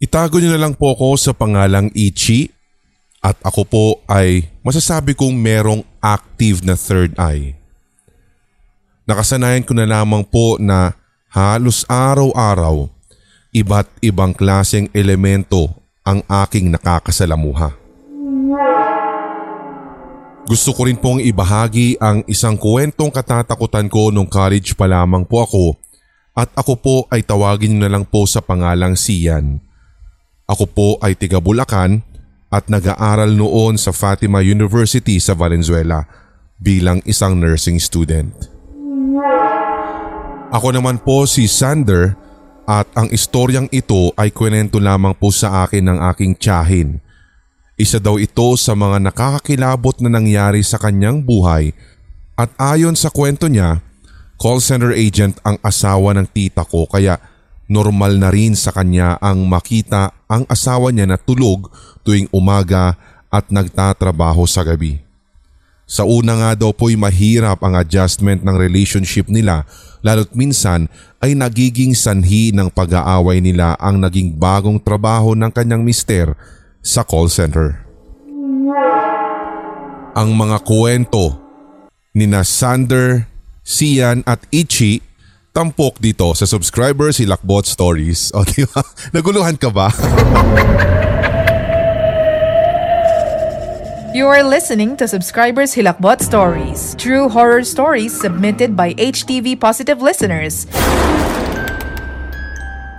Itago niyo na lang po ako sa pangalang Ichi at ako po ay masasabi kong merong active na third eye. Nakasanayan ko na lamang po na halos araw-araw iba't ibang klaseng elemento ang aking nakakasalamuha. Gusto ko rin pong ibahagi ang isang kwentong katatakutan ko nung college pa lamang po ako at ako po ay tawagin na lang po sa pangalang Sian. Ako po ay tiga Bulacan at nag-aaral noon sa Fatima University sa Valenzuela bilang isang nursing student. Ako naman po si Sander at ang istoryang ito ay kwento lamang po sa akin ng aking tiyahin. Isa daw ito sa mga nakakakilabot na nangyari sa kanyang buhay at ayon sa kwento niya, call center agent ang asawa ng tita ko kaya normal na rin sa kanya ang makita ang asawa niya na tulog tuwing umaga at nagtatrabaho sa gabi. Sa una nga daw po'y mahirap ang adjustment ng relationship nila lalo't minsan ay nagiging sanhi ng pag-aaway nila ang naging bagong trabaho ng kanyang mister sa call center. Ang mga kwento ni na Sander, Sian at Ichi tampok dito sa subscribers si Lakbot Stories. O di ba? Naguluhan ka ba? You are listening to Subscribers Hilakbot Stories, true horror stories submitted by HTV Positive listeners.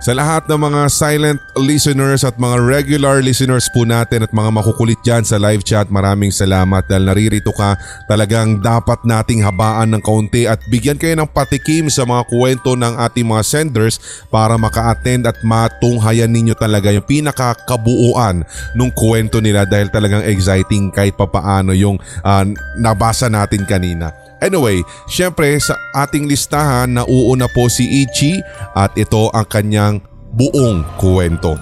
Sa lahat ng mga silent listeners at mga regular listeners po natin at mga makukulit dyan sa live chat, maraming salamat dahil naririto ka. Talagang dapat nating habaan ng kaunti at bigyan kayo ng patikim sa mga kwento ng ating mga senders para maka-attend at matunghayan ninyo talaga yung pinakakabuuan ng kwento nila dahil talagang exciting kahit papaano yung uh, nabasa natin kanina. Anyway, syempre sa ating listahan nauuna po si Ichi at ito ang kanyang buong kwento.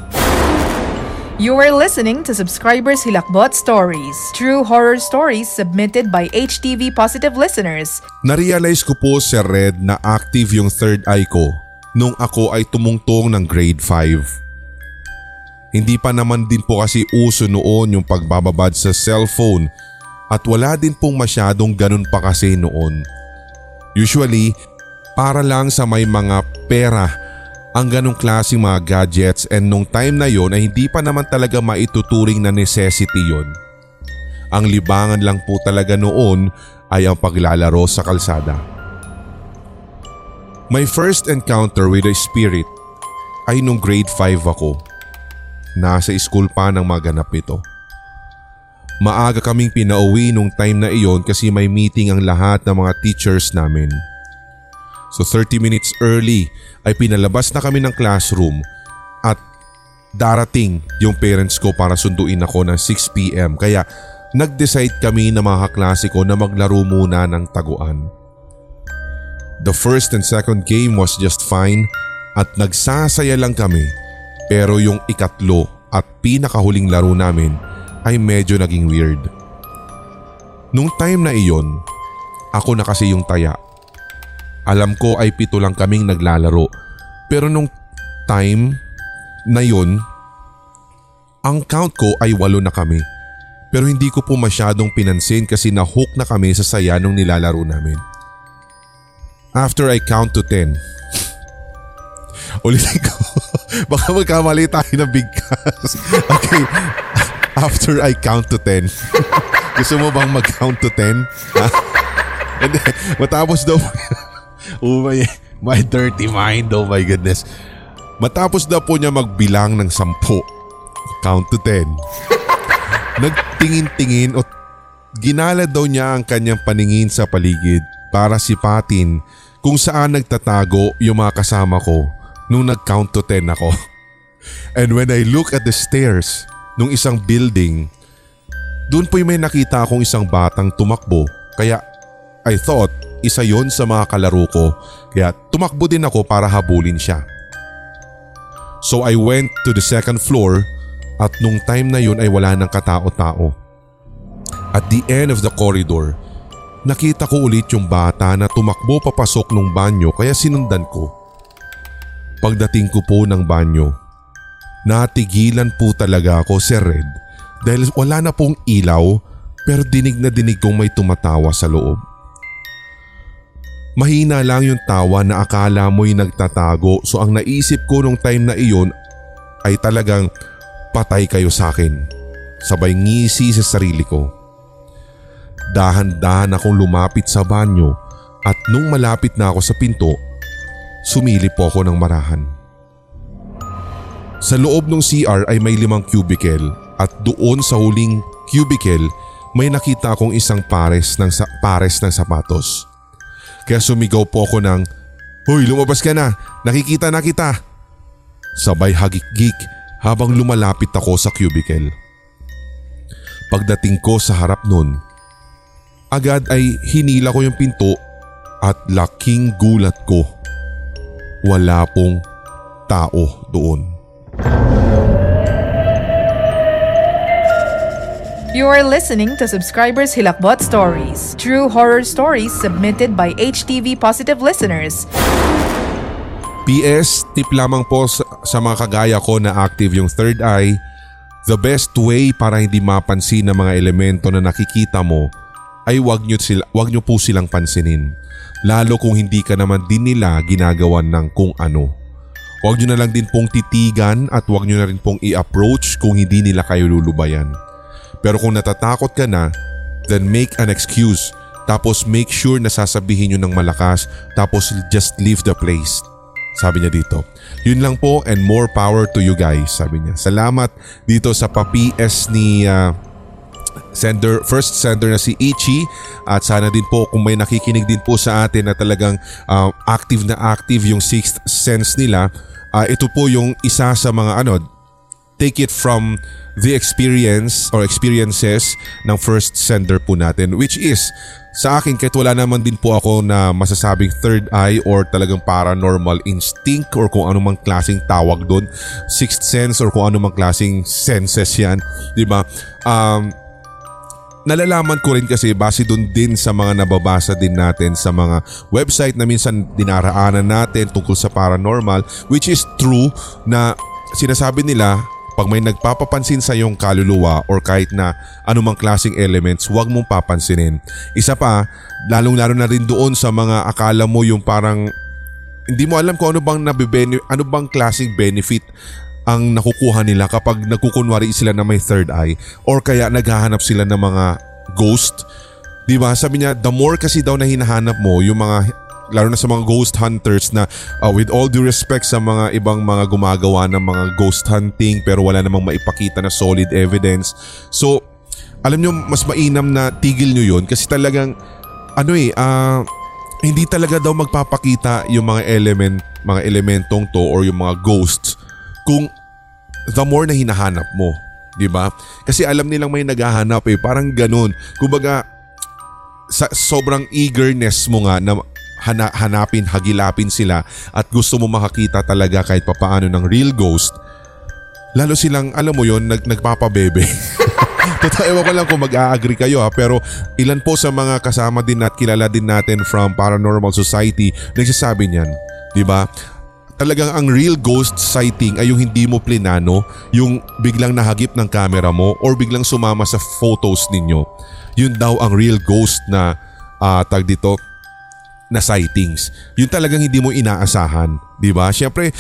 You are listening to Subscribers Hilakbot Stories, true horror stories submitted by HTV Positive listeners. Narealize ko po Sir Red na active yung third eye ko nung ako ay tumungtong ng grade 5. Hindi pa naman din po kasi uso noon yung pagbababad sa cellphone at wala din pong masyadong ganun pa kasi noon. Usually, para lang sa may mga pera ang ganong klaseng mga gadgets and nung time na yon ay hindi pa naman talaga maituturing na necessity yon. Ang libangan lang po talaga noon ay ang paglalaro sa kalsada. My first encounter with a spirit ay nung grade 5 ako. Nasa school pa nang maganap ito. Maaga kaming pinauwi nung time na iyon kasi may meeting ang lahat ng mga teachers namin. So 30 minutes early ay pinalabas na kami ng classroom at darating yung parents ko para sunduin ako ng 6pm kaya nag-decide kami na mga kaklase ko na maglaro muna ng taguan. The first and second game was just fine at nagsasaya lang kami pero yung ikatlo at pinakahuling laro namin ay medyo naging weird. Nung time na iyon, ako na kasi yung taya. Alam ko ay pito lang kaming naglalaro pero nung time na yon, ang count ko ay walo na kami. Pero hindi ko po masyadong pinansin kasi nahook na kami sa saya nung nilalaro namin. After I count to 10, ulitin ko, baka magkamali tayo ng bigkas. okay, after I count to 10. Gusto mo bang mag-count to 10? Ha? And then, matapos daw, oh my, my dirty mind, oh my goodness. Matapos daw po niya magbilang ng 10. Count to 10. Nagtingin-tingin o ginala daw niya ang kanyang paningin sa paligid para sipatin kung saan nagtatago yung mga kasama ko nung nag-count to 10 ako. And when I look at the stairs, nung isang building, doon po'y may nakita akong isang batang tumakbo kaya I thought isa yon sa mga kalaro ko kaya tumakbo din ako para habulin siya. So I went to the second floor at nung time na yun ay wala ng katao-tao. At the end of the corridor, nakita ko ulit yung bata na tumakbo papasok ng banyo kaya sinundan ko. Pagdating ko po ng banyo, Natigilan po talaga ako Sir Red dahil wala na pong ilaw pero dinig na dinig kong may tumatawa sa loob. Mahina lang yung tawa na akala mo'y nagtatago so ang naisip ko nung time na iyon ay talagang patay kayo sa akin. Sabay ngisi sa sarili ko. Dahan-dahan akong lumapit sa banyo at nung malapit na ako sa pinto, sumilip po ako ng marahan. Sa loob ng CR ay may limang cubicle at doon sa huling cubicle may nakita akong isang pares ng, sa- pares ng sapatos. Kaya sumigaw po ako ng, Hoy lumabas ka na, nakikita na kita. Sabay hagik-gik habang lumalapit ako sa cubicle. Pagdating ko sa harap nun, agad ay hinila ko yung pinto at laking gulat ko. Wala pong tao doon. You are listening to Subscribers Hilakbot Stories, true horror stories submitted by HTV Positive listeners. PS, tip lamang po sa, mga kagaya ko na active yung third eye, the best way para hindi mapansin ng mga elemento na nakikita mo ay wag nyo, sila, wag nyo po silang pansinin. Lalo kung hindi ka naman din nila ginagawan ng kung ano. Huwag nyo na lang din pong titigan at huwag nyo na rin pong i-approach kung hindi nila kayo lulubayan. Pero kung natatakot ka na, then make an excuse. Tapos make sure na sasabihin nyo ng malakas tapos just leave the place. Sabi niya dito. Yun lang po and more power to you guys, sabi niya. Salamat dito sa pa-PS ni ah, sender, first sender na si Ichi at sana din po kung may nakikinig din po sa atin na talagang ah, active na active yung sixth sense nila, ah, ito po yung isa sa mga ano, take it from the experience or experiences ng first sender po natin which is sa akin kahit wala naman din po ako na masasabing third eye or talagang paranormal instinct or kung anumang klaseng tawag doon sixth sense or kung anumang klaseng senses yan di ba? Um, nalalaman ko rin kasi base doon din sa mga nababasa din natin sa mga website na minsan dinaraanan natin tungkol sa paranormal which is true na sinasabi nila pag may nagpapapansin sa iyong kaluluwa or kahit na anumang klaseng elements, huwag mong papansinin. Isa pa, lalong-lalo na rin doon sa mga akala mo yung parang hindi mo alam kung ano bang nabibene, ano bang klaseng benefit ang nakukuha nila kapag nagkukunwari sila na may third eye or kaya naghahanap sila ng mga ghost. 'Di ba? Sabi niya, the more kasi daw na hinahanap mo yung mga lalo na sa mga ghost hunters na uh, with all due respect sa mga ibang mga gumagawa ng mga ghost hunting pero wala namang maipakita na solid evidence. So, alam nyo mas mainam na tigil nyo yun kasi talagang ano eh, ah, hindi talaga daw magpapakita yung mga element, mga elementong to or yung mga ghosts kung the more na hinahanap mo. 'di ba? Kasi alam nilang may naghahanap eh, parang ganun. Kumbaga sa sobrang eagerness mo nga na hana, hanapin, hagilapin sila at gusto mo makakita talaga kahit papaano ng real ghost, lalo silang, alam mo yon nag, nagpapabebe. Totoo, ewan ko lang kung mag-a-agree kayo ha, pero ilan po sa mga kasama din at kilala din natin from Paranormal Society nagsasabi niyan. Di ba? Talagang ang real ghost sighting ay yung hindi mo plinano, yung biglang nahagip ng camera mo or biglang sumama sa photos ninyo. Yun daw ang real ghost na uh, tag dito, na sightings. Yun talagang hindi mo inaasahan, 'di ba? Syempre,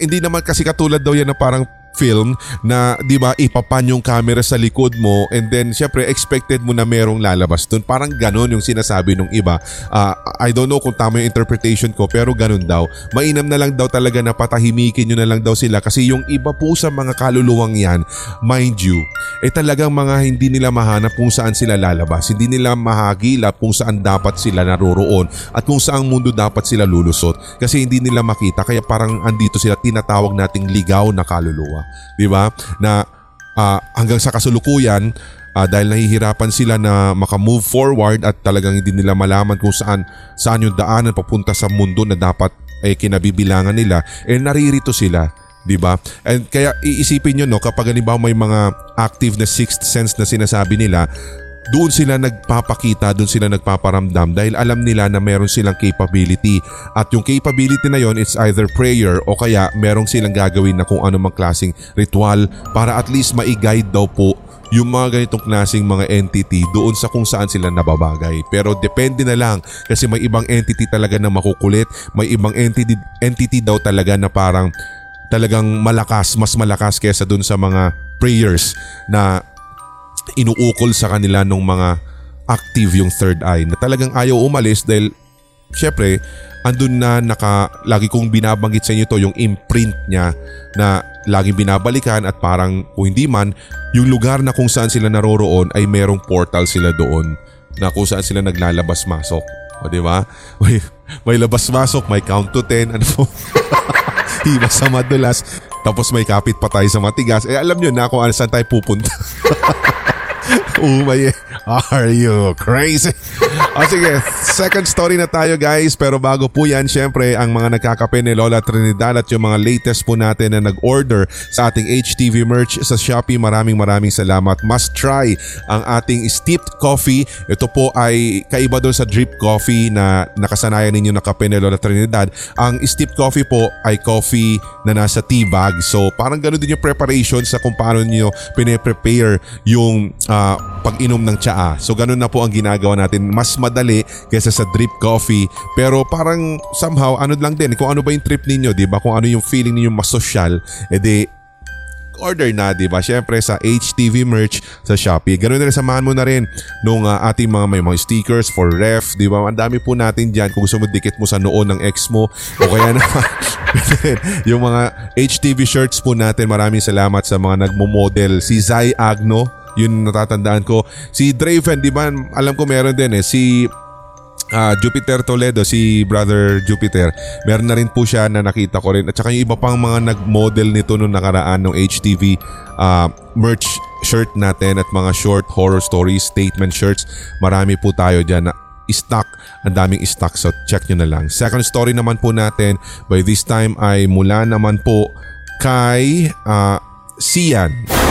hindi naman kasi katulad daw yan na parang film na 'di ba ipapan yung camera sa likod mo and then syempre expected mo na merong lalabas doon. Parang ganon yung sinasabi ng iba. Uh, I don't know kung tama yung interpretation ko pero ganon daw. Mainam na lang daw talaga na patahimikin nyo na lang daw sila kasi yung iba po sa mga kaluluwang yan, mind you, eh talagang mga hindi nila mahanap kung saan sila lalabas. Hindi nila mahagilap kung saan dapat sila naroroon at kung saan mundo dapat sila lulusot kasi hindi nila makita kaya parang andito sila tinatawag nating ligaw na kaluluwa. 'Di ba? Na uh, hanggang sa kasulukuyan uh, dahil nahihirapan sila na maka-move forward at talagang hindi nila malaman kung saan saan yung daanan papunta sa mundo na dapat eh, kinabibilangan nila, eh naririto sila. 'di ba? And kaya iisipin niyo no kapag halimbawa may mga active na sixth sense na sinasabi nila, doon sila nagpapakita, doon sila nagpaparamdam dahil alam nila na meron silang capability at yung capability na yon it's either prayer o kaya meron silang gagawin na kung anumang klaseng ritual para at least ma-guide daw po yung mga ganitong klaseng mga entity doon sa kung saan sila nababagay. Pero depende na lang kasi may ibang entity talaga na makukulit, may ibang entity, entity daw talaga na parang talagang malakas, mas malakas kaysa doon sa mga prayers na inuukol sa kanila ng mga active yung third eye na talagang ayaw umalis dahil syempre andun na naka, lagi kong binabanggit sa inyo to yung imprint niya na laging binabalikan at parang kung hindi man yung lugar na kung saan sila naroroon ay merong portal sila doon na kung saan sila naglalabas-masok. O di ba? May, may labas-masok, may count to 10, ano po? Hiba sa madulas. Tapos may kapit pa tayo sa matigas. Eh alam nyo na kung saan tayo pupunta. Umay, are you crazy? o sige, second story na tayo guys. Pero bago po yan, syempre ang mga nagkakape ni Lola Trinidad at yung mga latest po natin na nag-order sa ating HTV merch sa Shopee. Maraming maraming salamat. Must try ang ating steeped coffee. Ito po ay kaiba doon sa drip coffee na nakasanayan ninyo na kape ni Lola Trinidad. Ang steeped coffee po ay coffee na nasa tea bag. So parang ganoon din yung preparation sa kung paano niyo pine-prepare yung uh, pag-inom ng tsaa. So ganun na po ang ginagawa natin. Mas madali kaysa sa drip coffee. Pero parang somehow ano lang din kung ano ba yung trip ninyo, 'di ba? Kung ano yung feeling niyo mas social, edi order na, di ba? Siyempre sa HTV merch sa Shopee. Ganun rin, samahan mo na rin nung uh, ating mga may mga stickers for ref, di ba? Ang dami po natin dyan. Kung gusto mo dikit mo sa noon ng ex mo o kaya na yung mga HTV shirts po natin. Maraming salamat sa mga nagmo-model. Si Zai Agno, yun natatandaan ko. Si Draven, di ba? Alam ko meron din eh. Si uh, Jupiter Toledo, si Brother Jupiter, meron na rin po siya na nakita ko rin. At saka yung iba pang mga nag-model nito nung nakaraan ng HTV uh, ah, merch shirt natin at mga short horror stories, statement shirts. Marami po tayo dyan na stock. Ang daming stock so check nyo na lang. Second story naman po natin by this time ay mula naman po kay uh, Sian.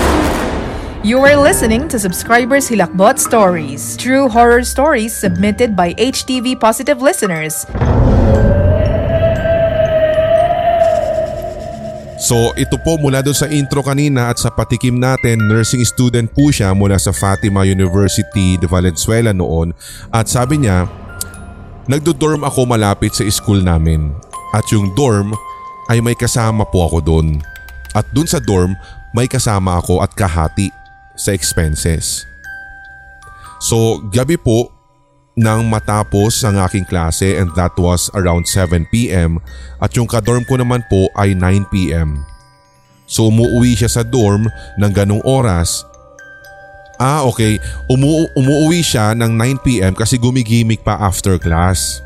You are listening to Subscribers Hilakbot Stories, true horror stories submitted by HTV Positive listeners. So ito po mula doon sa intro kanina at sa patikim natin, nursing student po siya mula sa Fatima University de Valenzuela noon at sabi niya, nagdo-dorm ako malapit sa school namin at yung dorm ay may kasama po ako doon. At doon sa dorm may kasama ako at kahati sa expenses. So gabi po nang matapos ang aking klase and that was around 7pm at yung ka-dorm ko naman po ay 9pm. So umuwi siya sa dorm ng ganong oras. Ah okay, Umu umuwi siya ng 9pm kasi gumigimik pa after class.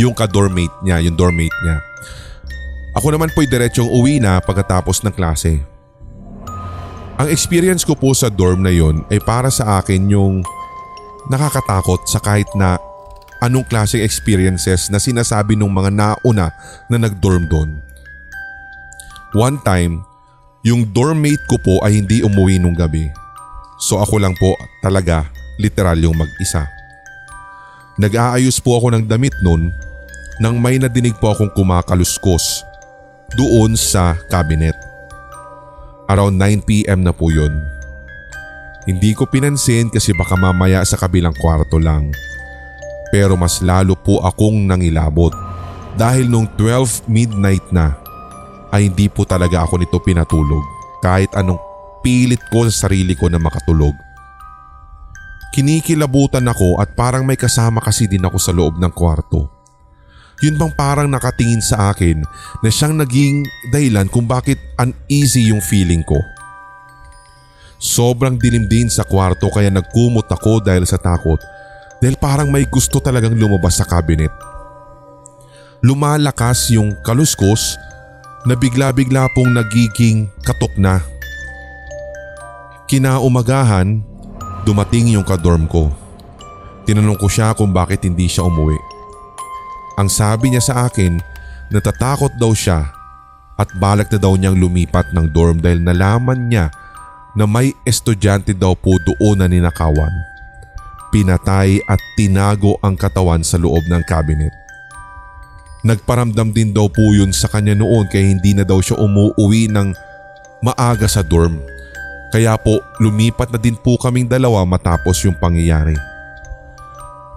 Yung ka-dormmate niya, yung dormmate niya. Ako naman po'y diretsong uwi na pagkatapos ng klase. Ang experience ko po sa dorm na yon ay para sa akin yung nakakatakot sa kahit na anong klaseng experiences na sinasabi ng mga nauna na nag-dorm doon. One time, yung dormmate ko po ay hindi umuwi nung gabi. So ako lang po talaga literal yung mag-isa. Nag-aayos po ako ng damit noon nang may nadinig po akong kumakaluskos doon sa cabinet. Around 9pm na po yun. Hindi ko pinansin kasi baka mamaya sa kabilang kwarto lang. Pero mas lalo po akong nangilabot dahil nung 12 midnight na ay hindi po talaga ako nito pinatulog kahit anong pilit ko sa sarili ko na makatulog. Kinikilabutan ako at parang may kasama kasi din ako sa loob ng kwarto. Yun bang parang nakatingin sa akin na siyang naging dahilan kung bakit uneasy yung feeling ko. Sobrang dilim din sa kwarto kaya nagkumot ako dahil sa takot dahil parang may gusto talagang lumabas sa cabinet. Lumalakas yung kaluskos na bigla-bigla pong nagiging katok na. Kinaumagahan, dumating yung kadorm ko. Tinanong ko siya kung bakit hindi siya umuwi. Ang sabi niya sa akin, natatakot daw siya at balak na daw niyang lumipat ng dorm dahil nalaman niya na may estudyante daw po doon na ninakawan. pinatay at tinago ang katawan sa loob ng cabinet. Nagparamdam din daw po yun sa kanya noon kaya hindi na daw siya umuwi ng maaga sa dorm. Kaya po lumipat na din po kaming dalawa matapos yung pangyayari.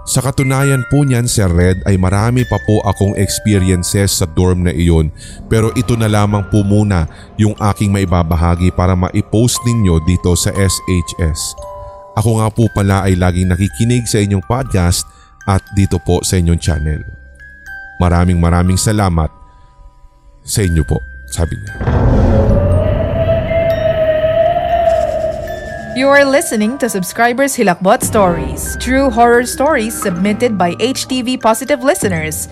Sa katunayan po niyan Sir Red ay marami pa po akong experiences sa dorm na iyon pero ito na lamang po muna yung aking maibabahagi para maipost ninyo dito sa SHS. Ako nga po pala ay laging nakikinig sa inyong podcast at dito po sa inyong channel. Maraming maraming salamat sa inyo po, sabi niya. You are listening to Subscribers Hilakbot Stories, true horror stories submitted by HTV Positive listeners.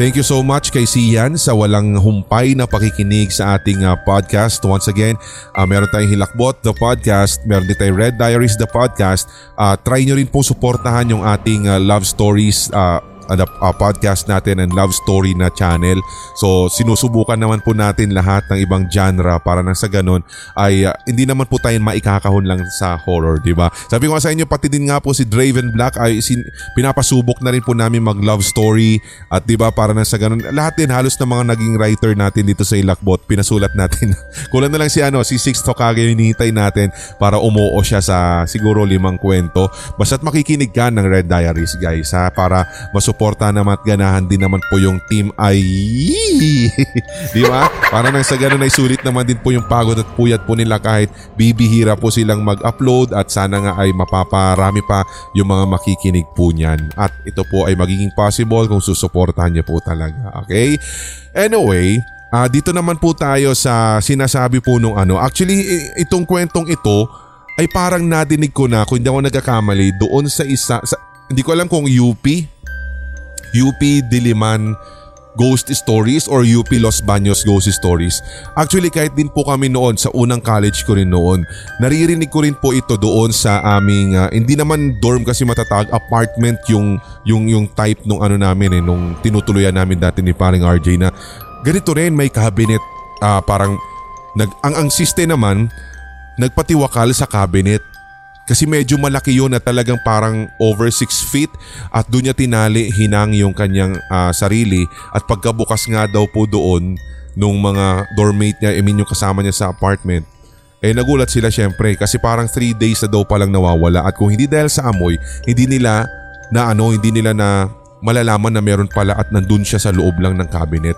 Thank you so much kay Sian sa walang humpay na pakikinig sa ating uh, podcast. Once again, uh, meron tayong Hilakbot, the podcast. Meron din tayong Red Diaries, the podcast. Uh, try nyo rin po suportahan yung ating uh, love stories uh, uh, uh, podcast natin and love story na channel. So sinusubukan naman po natin lahat ng ibang genre para nang sa ganun ay uh, hindi naman po tayo maikakahon lang sa horror, di ba? Sabi ko sa inyo pati din nga po si Draven Black ay sin, pinapasubok na rin po namin mag love story at di ba para nang sa ganun lahat din halos ng mga naging writer natin dito sa Ilakbot pinasulat natin. Kulang na lang si ano si Six Tokage yung hinihintay natin para umuo siya sa siguro limang kwento. Basta't makikinig ka ng Red Diaries guys ha para masuportahan suporta naman at ganahan din naman po yung team ay di ba? Para nang sa ganun ay sulit naman din po yung pagod at puyat po nila kahit bibihira po silang mag-upload at sana nga ay mapaparami pa yung mga makikinig po niyan. At ito po ay magiging possible kung susuportahan niyo po talaga. Okay? Anyway, uh, dito naman po tayo sa sinasabi po nung ano. Actually, itong kwentong ito ay parang nadinig ko na kung hindi ako nagkakamali doon sa isa sa, hindi ko alam kung UP UP Diliman Ghost Stories or UP Los Baños Ghost Stories. Actually kahit din po kami noon sa unang college ko rin noon, naririnig ko rin po ito doon sa aming uh, hindi naman dorm kasi matatag, apartment yung yung yung type nung ano namin eh nung tinutuluyan namin dati ni paring RJ na ganito rin may cabinet uh, parang nag ang ang system naman nagpatiwakal sa cabinet kasi medyo malaki yun na talagang parang over 6 feet at doon niya tinali hinang yung kanyang uh, sarili. At pagkabukas nga daw po doon nung mga dormmate niya, I mean yung kasama niya sa apartment, eh nagulat sila syempre. Kasi parang 3 days na daw palang nawawala. At kung hindi dahil sa amoy, hindi nila na ano, hindi nila na malalaman na meron pala at nandun siya sa loob lang ng cabinet.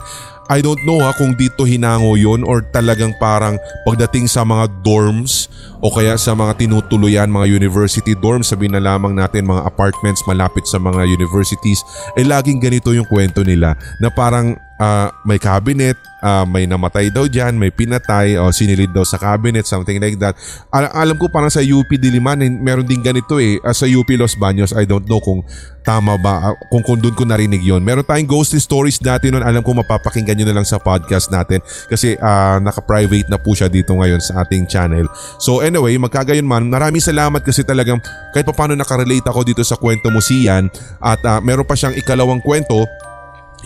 I don't know ha kung dito hinango yon or talagang parang pagdating sa mga dorms o kaya sa mga tinutuluyan mga university dorms sabihin na lamang natin mga apartments malapit sa mga universities eh laging ganito yung kwento nila na parang uh, may cabinet, uh, may namatay daw dyan, may pinatay o sinilid daw sa cabinet, something like that. Al- alam ko parang sa UP Diliman, eh, meron din ganito eh. Uh, sa UP Los Baños, I don't know kung tama ba, uh, kung, kung doon ko narinig yon Meron tayong ghost stories dati noon, alam ko mapapakinggan nyo na lang sa podcast natin kasi uh, naka-private na po siya dito ngayon sa ating channel. So anyway, magkagayon man, maraming salamat kasi talagang kahit pa paano nakarelate ako dito sa kwento mo siyan at uh, meron pa siyang ikalawang kwento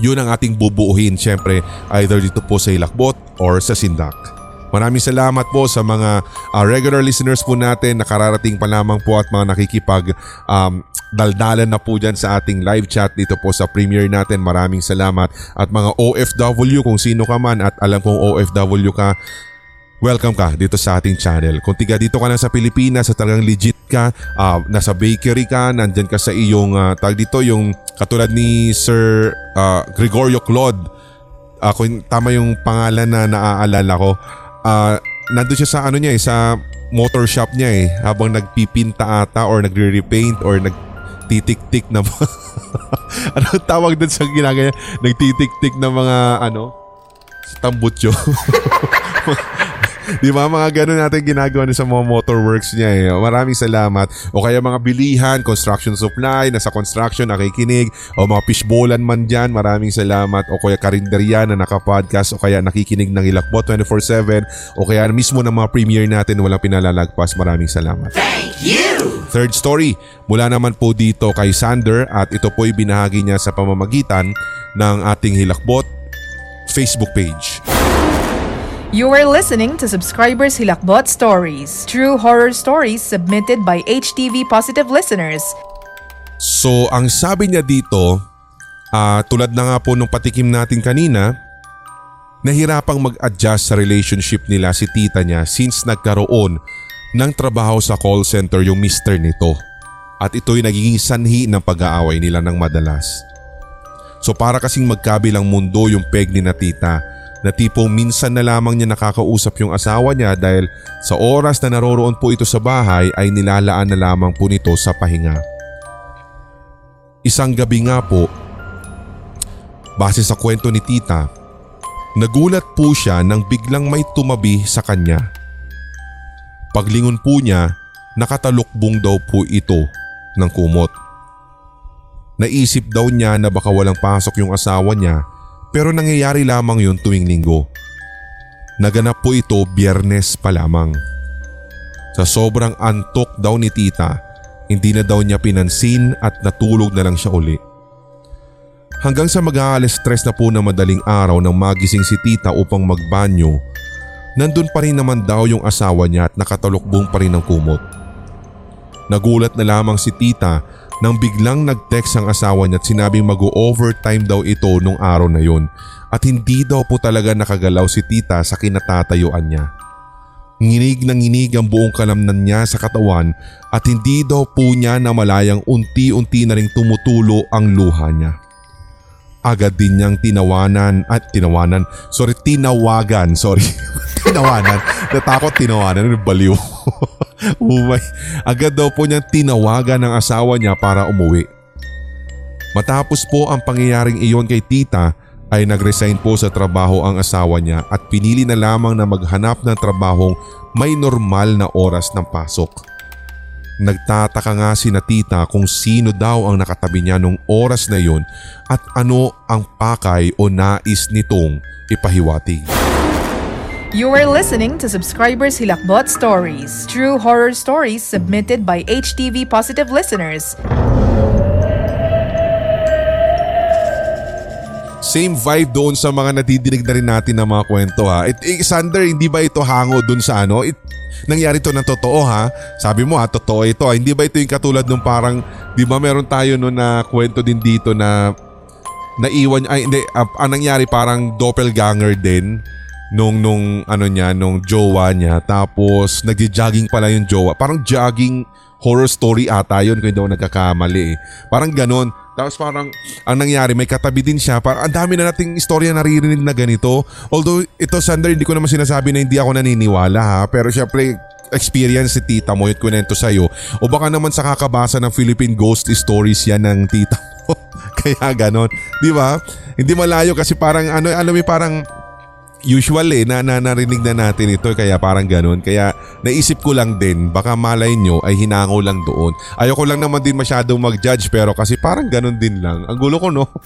yun ang ating bubuuhin syempre either dito po sa Ilakbot or sa Sindak. Maraming salamat po sa mga uh, regular listeners po natin nakararating pa lamang po at mga nakikipag um, daldalan na po dyan sa ating live chat dito po sa premiere natin. Maraming salamat at mga OFW kung sino ka man at alam kong OFW ka welcome ka dito sa ating channel. Kung tiga dito ka na sa Pilipinas at talagang legit ka, uh, nasa bakery ka, nandyan ka sa iyong, uh, tag dito yung Katulad ni Sir uh, Gregorio Claude. Uh, tama yung pangalan na naaalala ko. Uh, nandun siya sa ano niya eh, sa motor shop niya eh. Habang nagpipinta ata or nagre-repaint or nagtitik-tik na ano tawag din sa ginagaya? Nagtitik-tik na mga ano? Tambutso. Di ba mga ganun natin ginagawa sa mga motorworks niya eh. Maraming salamat. O kaya mga bilihan, construction supply, nasa construction, nakikinig. O mga fishbowlan man dyan, maraming salamat. O kaya karinderya na nakapodcast o kaya nakikinig ng Ilakbot 24-7 o kaya mismo ng mga premiere natin walang pinalalagpas. Maraming salamat. Thank you! Third story, mula naman po dito kay Sander at ito po binahagi niya sa pamamagitan ng ating Hilakbot Facebook page. You are listening to Subscribers Hilakbot Stories, true horror stories submitted by HTV Positive listeners. So ang sabi niya dito, ah, tulad na nga po nung patikim natin kanina, nahirapang mag-adjust sa relationship nila si tita niya since nagkaroon ng trabaho sa call center yung mister nito. At ito'y nagiging sanhi ng pag-aaway nila ng madalas. So para kasing magkabilang mundo yung peg ni na tita na tipong minsan na lamang niya nakakausap yung asawa niya dahil sa oras na naroroon po ito sa bahay ay nilalaan na lamang po nito sa pahinga. Isang gabi nga po, base sa kwento ni tita, nagulat po siya nang biglang may tumabi sa kanya. Paglingon po niya, nakatalukbong daw po ito ng kumot. Naisip daw niya na baka walang pasok yung asawa niya pero nangyayari lamang yun tuwing linggo. Naganap po ito biyernes pa lamang. Sa sobrang antok daw ni tita, hindi na daw niya pinansin at natulog na lang siya uli. Hanggang sa mag-aalas stress na po na madaling araw nang magising si tita upang magbanyo, nandun pa rin naman daw yung asawa niya at nakatalukbong pa rin ng kumot. Nagulat na lamang si tita nang biglang nag-text ang asawa niya at sinabing mag-overtime daw ito nung araw na yun at hindi daw po talaga nakagalaw si tita sa kinatatayuan niya. Nginig na nginig ang buong kalamnan niya sa katawan at hindi daw po niya na malayang unti-unti na ring tumutulo ang luha niya. Agad din niyang tinawanan at tinawanan, sorry tinawagan, sorry, tinawanan, natakot tinawanan, baliw. Umay, agad daw po niyang tinawagan ng asawa niya para umuwi. Matapos po ang pangyayaring iyon kay tita ay nagresign po sa trabaho ang asawa niya at pinili na lamang na maghanap ng trabahong may normal na oras ng pasok. Nagtataka nga si na tita kung sino daw ang nakatabi niya nung oras na yun at ano ang pakay o nais nitong ipahiwatig. You are listening to Subscribers Hilakbot Stories, true horror stories submitted by HTV Positive listeners. Same vibe doon sa mga nadidinig na rin natin na mga kwento ha. It, eh, Sander, hindi ba ito hango doon sa ano? It, nangyari to ng totoo ha. Sabi mo ha, totoo ito ha. Hindi ba ito yung katulad nung parang, di ba meron tayo no na kwento din dito na naiwan, ay hindi, uh, ang nangyari parang doppelganger din nung nung ano niya nung jowa niya. Tapos nagjo-jogging pala yung jowa. Parang jogging horror story ata yun kung hindi ako nagkakamali eh. parang ganon. Tapos parang ang nangyari may katabi din siya. Parang ang dami na nating istorya naririnig na ganito. Although ito Sander hindi ko naman sinasabi na hindi ako naniniwala ha? Pero syempre experience si tita mo yung kunento sa'yo. O baka naman sa kakabasa ng Philippine Ghost Stories yan ng tita mo kaya ganon. Di ba? Hindi malayo kasi parang ano alam mo parang usual eh na, na narinig na natin ito kaya parang ganun. Kaya naisip ko lang din baka malay nyo ay hinango lang doon. Ayoko lang naman din masyadong mag-judge pero kasi parang ganun din lang. Ang gulo ko no.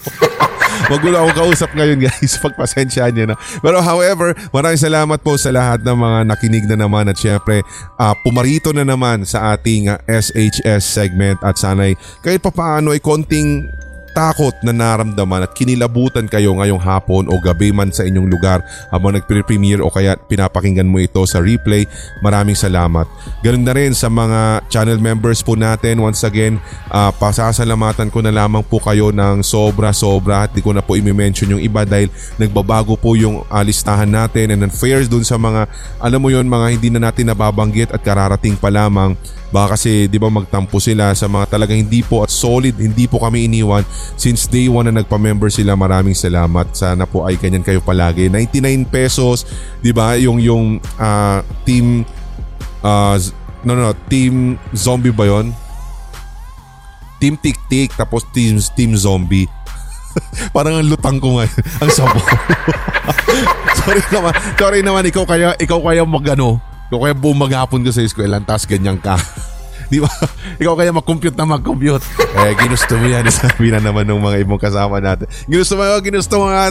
Magulo ako kausap ngayon guys. Pagpasensyaan niya na. Pero however, maraming salamat po sa lahat ng mga nakinig na naman at syempre uh, pumarito na naman sa ating uh, SHS segment at sana'y kahit papaano ay konting takot na naramdaman at kinilabutan kayo ngayong hapon o gabi man sa inyong lugar. Habang nagpre-premiere o kaya pinapakinggan mo ito sa replay, maraming salamat. Ganun na rin sa mga channel members po natin, once again, uh, pasasalamatan ko na lamang po kayo ng sobra-sobra at di ko na po i-mention yung iba dahil nagbabago po yung uh, listahan natin and unfair dun sa mga, alam mo yon mga hindi na natin nababanggit at kararating pa lamang Baka kasi 'di ba magtampo sila sa mga talagang hindi po at solid hindi po kami iniwan since day one na nagpa-member sila. Maraming salamat. Sana po ay ganyan kayo palagi. 99 pesos, 'di ba? Yung yung uh, team uh, no no, team zombie ba 'yon? Team Tik Tik tapos team team zombie. Parang ang lutang ko ngayon. ang sabo. sorry naman. Sorry naman ikaw kaya ikaw kaya magano ikaw kaya buong maghapon ka sa eskwela, tapos ganyan ka. Di ba? Ikaw kaya mag-compute na mag-compute. Eh, ginusto mo yan. Sabi na naman ng mga ibang kasama natin. Ginusto mo, ginusto mo nga.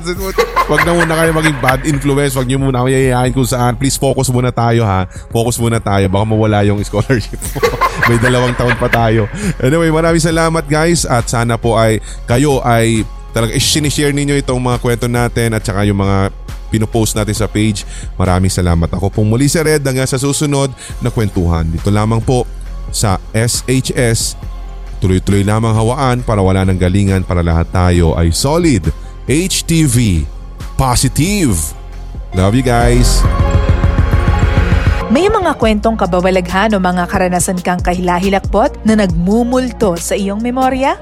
Huwag na muna kayo maging bad influence. Huwag niyo muna ako yayayain kung saan. Please focus muna tayo ha. Focus muna tayo. Baka mawala yung scholarship mo. May dalawang taon pa tayo. Anyway, maraming salamat guys. At sana po ay kayo ay talaga i-share ninyo itong mga kwento natin at saka yung mga pinopost natin sa page. Maraming salamat ako pong muli si Red hanggang sa susunod na kwentuhan. Dito lamang po sa SHS. Tuloy-tuloy lamang hawaan para wala ng galingan para lahat tayo ay solid. HTV. Positive. Love you guys. May mga kwentong kababalaghan o mga karanasan kang kahilahilakbot na nagmumulto sa iyong memorya?